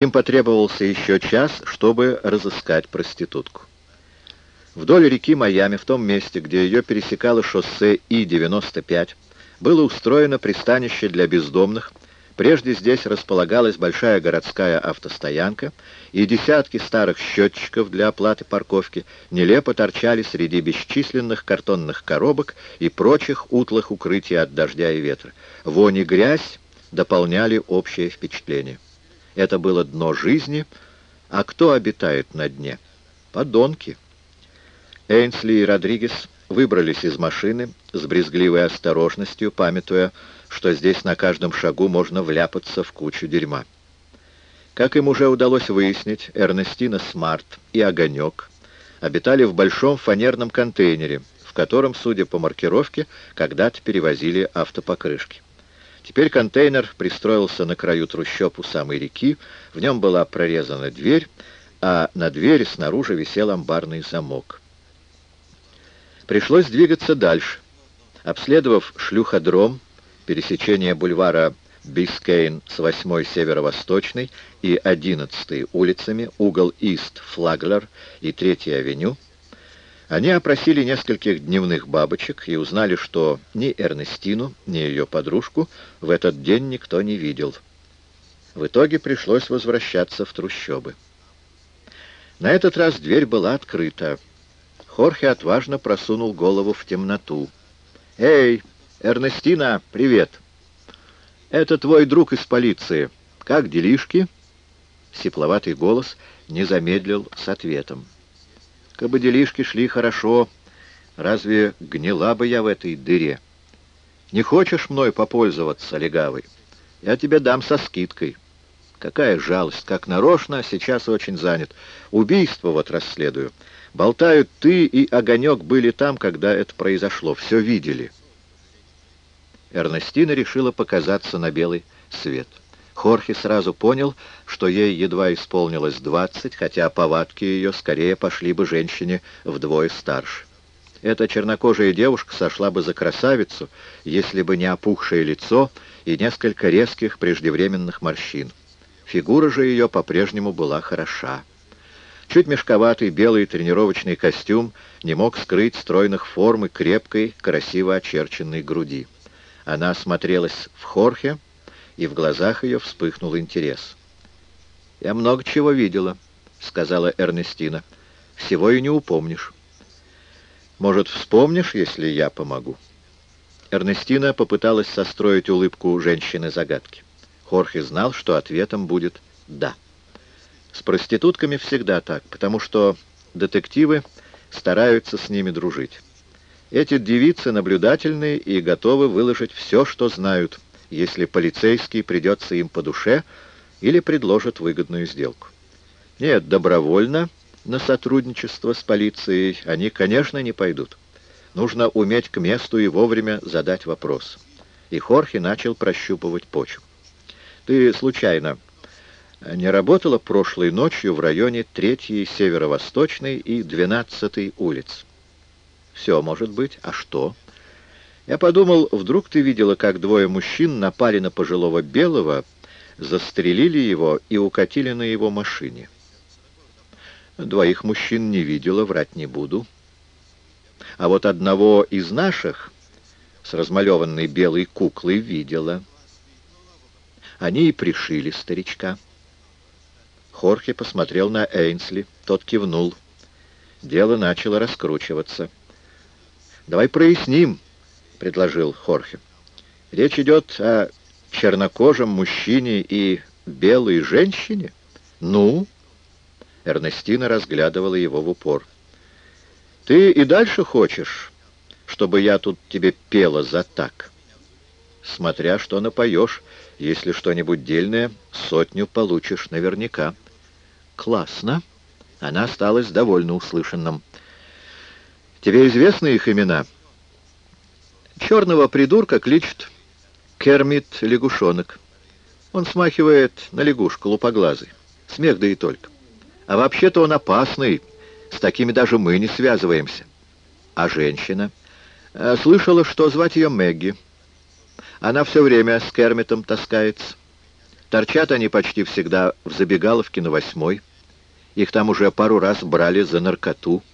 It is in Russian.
Им потребовался еще час, чтобы разыскать проститутку. Вдоль реки Майами, в том месте, где ее пересекало шоссе И-95, было устроено пристанище для бездомных. Прежде здесь располагалась большая городская автостоянка, и десятки старых счетчиков для оплаты парковки нелепо торчали среди бесчисленных картонных коробок и прочих утлых укрытий от дождя и ветра. Вонь и грязь дополняли общее впечатление. Это было дно жизни, а кто обитает на дне? Подонки. Эйнсли и Родригес выбрались из машины с брезгливой осторожностью, памятуя, что здесь на каждом шагу можно вляпаться в кучу дерьма. Как им уже удалось выяснить, Эрнестина Смарт и Огонек обитали в большом фанерном контейнере, в котором, судя по маркировке, когда-то перевозили автопокрышки. Теперь контейнер пристроился на краю трущоб у самой реки, в нем была прорезана дверь, а на двери снаружи висел амбарный замок. Пришлось двигаться дальше. Обследовав шлюходром — пересечение бульвара Бискейн с 8-й северо-восточной и 11-й улицами, угол Ист, Флаглер и 3-й авеню, они опросили нескольких дневных бабочек и узнали, что ни Эрнестину, ни ее подружку в этот день никто не видел. В итоге пришлось возвращаться в трущобы. На этот раз дверь была открыта. Хорхе отважно просунул голову в темноту. «Эй, Эрнестина, привет! Это твой друг из полиции. Как делишки?» Сепловатый голос не замедлил с ответом. Кабы делишки шли хорошо, разве гнила бы я в этой дыре? Не хочешь мной попользоваться, легавый? Я тебе дам со скидкой. Какая жалость, как нарочно, сейчас очень занят. Убийство вот расследую. Болтают, ты и Огонек были там, когда это произошло. Все видели. Эрнестина решила показаться на белый свет. Хорхе сразу понял, что ей едва исполнилось двадцать, хотя повадки ее скорее пошли бы женщине вдвое старше. Эта чернокожая девушка сошла бы за красавицу, если бы не опухшее лицо и несколько резких преждевременных морщин. Фигура же ее по-прежнему была хороша. Чуть мешковатый белый тренировочный костюм не мог скрыть стройных форм и крепкой, красиво очерченной груди. Она смотрелась в Хорхе, и в глазах ее вспыхнул интерес. «Я много чего видела», — сказала Эрнестина. «Всего и не упомнишь». «Может, вспомнишь, если я помогу?» Эрнестина попыталась состроить улыбку женщины-загадки. Хорхе знал, что ответом будет «да». С проститутками всегда так, потому что детективы стараются с ними дружить. Эти девицы наблюдательные и готовы выложить все, что знают, если полицейский придется им по душе или предложит выгодную сделку. Нет, добровольно на сотрудничество с полицией они, конечно, не пойдут. Нужно уметь к месту и вовремя задать вопрос. И Хорхе начал прощупывать почву. Ты случайно не работала прошлой ночью в районе 3-й северо-восточной и 12-й улиц? Все может быть. А что? Я подумал, вдруг ты видела, как двое мужчин напали на пожилого белого, застрелили его и укатили на его машине. Двоих мужчин не видела, врать не буду. А вот одного из наших с размалеванной белой куклой видела. Они и пришили старичка. Хорхе посмотрел на Эйнсли, тот кивнул. Дело начало раскручиваться. «Давай проясним», — предложил Хорхе. «Речь идет о чернокожем мужчине и белой женщине?» «Ну?» Эрнестина разглядывала его в упор. «Ты и дальше хочешь, чтобы я тут тебе пела за так?» «Смотря что напоешь, если что-нибудь дельное, сотню получишь наверняка». «Классно!» Она осталась довольно услышанным. «Тебе известны их имена?» Черного придурка кличут Кермит Лягушонок. Он смахивает на лягушку лупоглазый. Смех да и только. А вообще-то он опасный. С такими даже мы не связываемся. А женщина? Э, слышала, что звать ее Мэгги. Она все время с Кермитом таскается. Торчат они почти всегда в забегаловке на восьмой. Их там уже пару раз брали за наркоту —